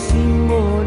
心魔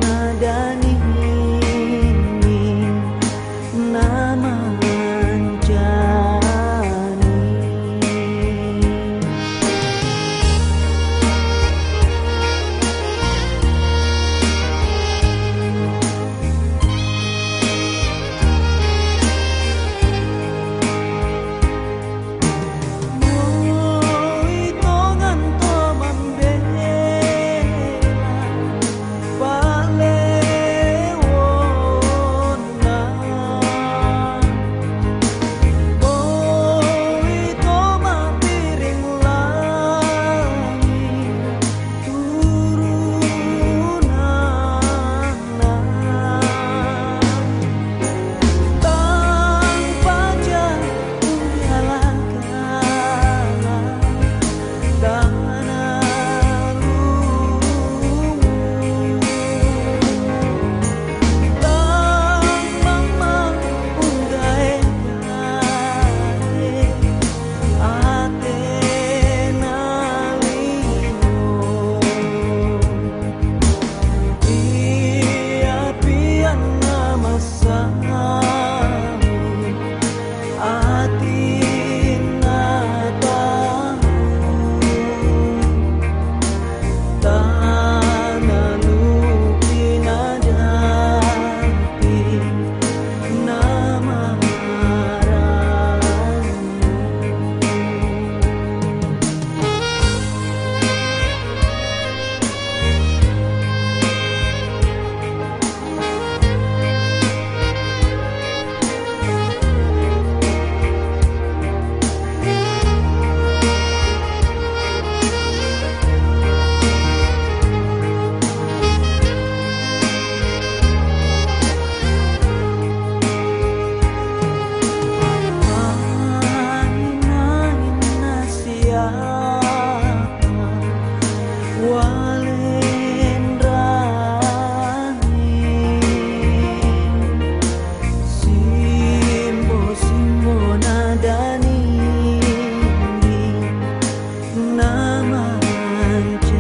zaman